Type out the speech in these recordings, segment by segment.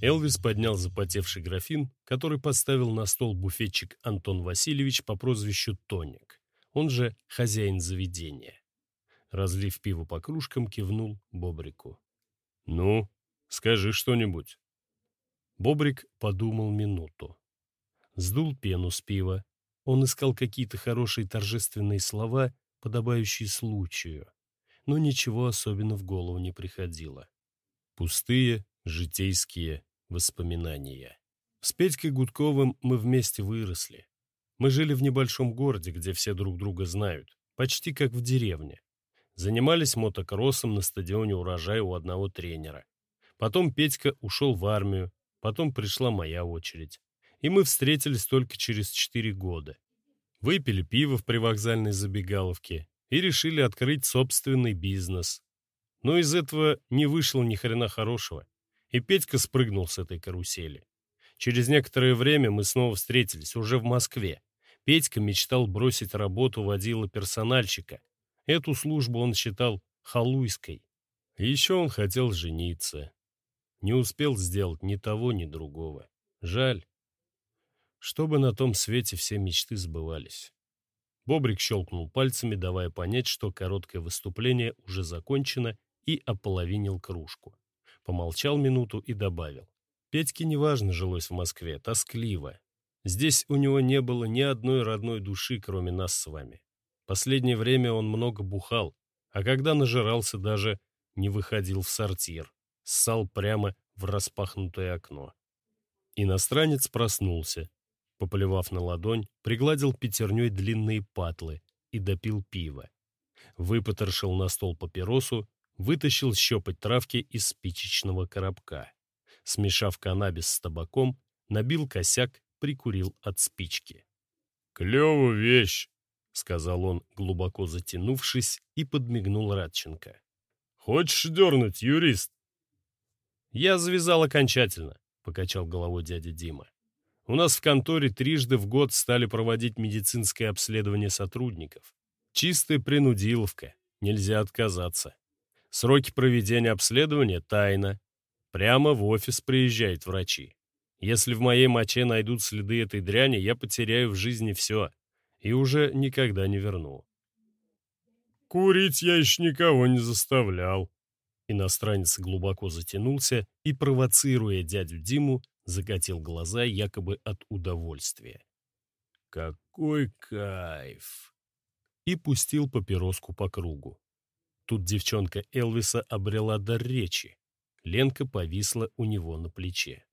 Элвис поднял запотевший графин, который поставил на стол буфетчик Антон Васильевич по прозвищу Тоник, он же хозяин заведения. Разлив пиво по кружкам, кивнул Бобрику. «Ну, скажи что-нибудь». Бобрик подумал минуту. Сдул пену с пива. Он искал какие-то хорошие торжественные слова, подобающие случаю, но ничего особенно в голову не приходило. Пустые, житейские воспоминания. С Петькой Гудковым мы вместе выросли. Мы жили в небольшом городе, где все друг друга знают, почти как в деревне. Занимались мотокроссом на стадионе «Урожай» у одного тренера. Потом Петька ушел в армию, потом пришла моя очередь. И мы встретились только через четыре года. Выпили пиво в привокзальной забегаловке и решили открыть собственный бизнес. Но из этого не вышло ни хрена хорошего и Петька спрыгнул с этой карусели. Через некоторое время мы снова встретились, уже в Москве. Петька мечтал бросить работу водила персональщика. Эту службу он считал халуйской. еще он хотел жениться. Не успел сделать ни того, ни другого. Жаль. Чтобы на том свете все мечты сбывались. Бобрик щелкнул пальцами, давая понять, что короткое выступление уже закончено, и ополовинил кружку. Помолчал минуту и добавил. Петьке неважно жилось в Москве, тоскливо. Здесь у него не было ни одной родной души, кроме нас с вами. Последнее время он много бухал, а когда нажирался, даже не выходил в сортир, ссал прямо в распахнутое окно. Иностранец проснулся, поплевав на ладонь, пригладил пятерней длинные патлы и допил пиво. Выпотрошил на стол папиросу вытащил щепоть травки из спичечного коробка. Смешав каннабис с табаком, набил косяк, прикурил от спички. «Клевая вещь!» — сказал он, глубоко затянувшись, и подмигнул Радченко. «Хочешь дернуть, юрист?» «Я завязал окончательно», — покачал головой дядя Дима. «У нас в конторе трижды в год стали проводить медицинское обследование сотрудников. Чистая принудиловка, нельзя отказаться. Сроки проведения обследования – тайна. Прямо в офис приезжают врачи. Если в моей моче найдут следы этой дряни, я потеряю в жизни все и уже никогда не верну. «Курить я еще никого не заставлял». Иностранец глубоко затянулся и, провоцируя дядю Диму, закатил глаза якобы от удовольствия. «Какой кайф!» И пустил папироску по кругу. Тут девчонка Элвиса обрела дар речи. Ленка повисла у него на плече.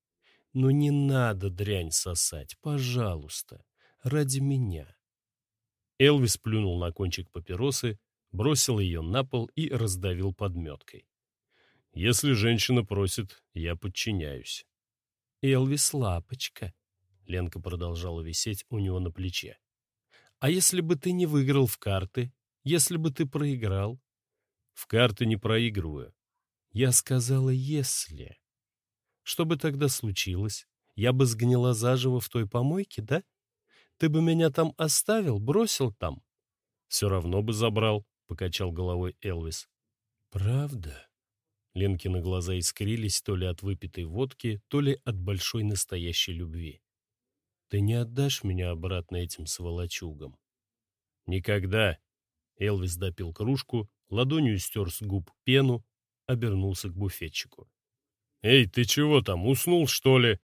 «Ну не надо дрянь сосать, пожалуйста, ради меня». Элвис плюнул на кончик папиросы, бросил ее на пол и раздавил подметкой. «Если женщина просит, я подчиняюсь». «Элвис, лапочка», — Ленка продолжала висеть у него на плече. «А если бы ты не выиграл в карты? Если бы ты проиграл? В карты не проигрываю. Я сказала «если». Что бы тогда случилось? Я бы сгнила заживо в той помойке, да? Ты бы меня там оставил, бросил там? Все равно бы забрал, — покачал головой Элвис. Правда? Ленкины глаза искрились то ли от выпитой водки, то ли от большой настоящей любви. Ты не отдашь меня обратно этим сволочугам? Никогда. Элвис допил кружку, ладонью стер с губ пену, обернулся к буфетчику. «Эй, ты чего там, уснул, что ли?»